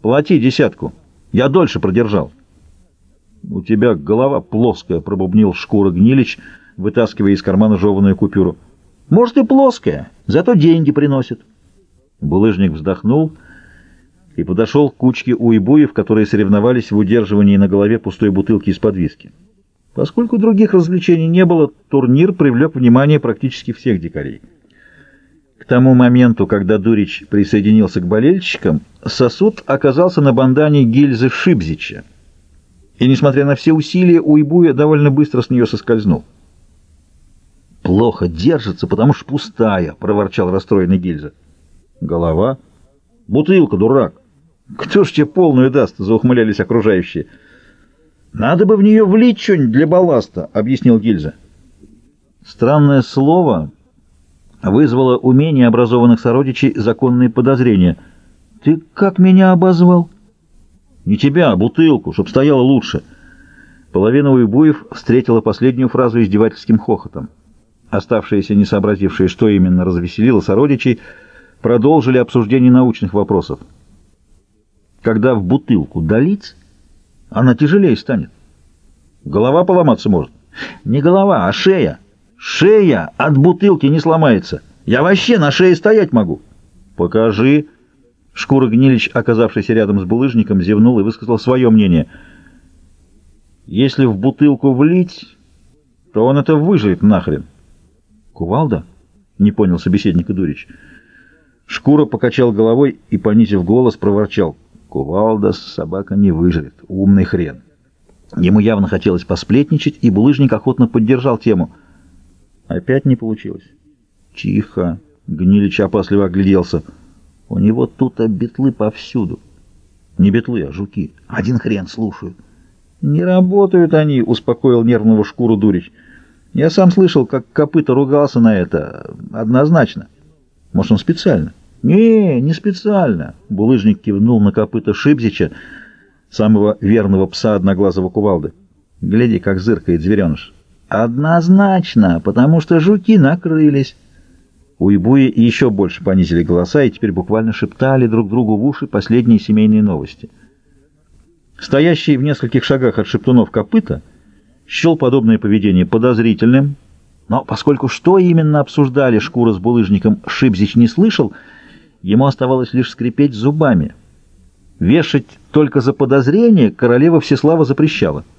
Плати десятку. Я дольше продержал. У тебя голова плоская, пробубнил шкура Гнилич, вытаскивая из кармана жеванную купюру. Может и плоская, зато деньги приносит. Булыжник вздохнул и подошел к кучке уйбуев, которые соревновались в удерживании на голове пустой бутылки из-под виски. Поскольку других развлечений не было, турнир привлек внимание практически всех дикарей. К тому моменту, когда Дурич присоединился к болельщикам, сосуд оказался на бандане гильзы Шибзича. И, несмотря на все усилия, Уйбуя довольно быстро с нее соскользнул. «Плохо держится, потому что пустая», — проворчал расстроенный гильза. «Голова?» «Бутылка, дурак!» «Кто ж тебе полную даст?» — заухмылялись окружающие. «Надо бы в нее влить что-нибудь для балласта», — объяснил гильза. Странное слово вызвало у менее образованных сородичей законные подозрения. «Ты как меня обозвал?» «Не тебя, а бутылку, чтоб стояла лучше». Половина уйбуев встретила последнюю фразу издевательским хохотом. Оставшиеся, не сообразившие, что именно развеселило сородичей, продолжили обсуждение научных вопросов. Когда в бутылку долить, она тяжелее станет. Голова поломаться может. Не голова, а шея. Шея от бутылки не сломается. Я вообще на шее стоять могу. Покажи. Шкура Гнилич, оказавшийся рядом с булыжником, зевнул и высказал свое мнение. Если в бутылку влить, то он это выживет нахрен. Кувалда? Не понял собеседник Идурич. Шкура покачал головой и, понизив голос, проворчал. Кувалда собака не выживет. Умный хрен. Ему явно хотелось посплетничать, и булыжник охотно поддержал тему — Опять не получилось. Тихо. Гнилич опасливо огляделся. У него тут бетлы повсюду. Не бетлы, а жуки. Один хрен слушаю. Не работают они, успокоил нервного шкуру Дурич. Я сам слышал, как копыта ругался на это. Однозначно. Может, он специально? Не, не специально. Булыжник кивнул на копыта Шибзича, самого верного пса одноглазого кувалды. Гляди, как зыркает звереныш. Однозначно, потому что жуки накрылись. Уйбуи еще больше понизили голоса и теперь буквально шептали друг другу в уши последние семейные новости. Стоящий в нескольких шагах от шептунов копыта счел подобное поведение подозрительным, но поскольку что именно обсуждали шкура с булыжником Шибзич не слышал, ему оставалось лишь скрипеть зубами. Вешать только за подозрение королева Всеслава запрещала —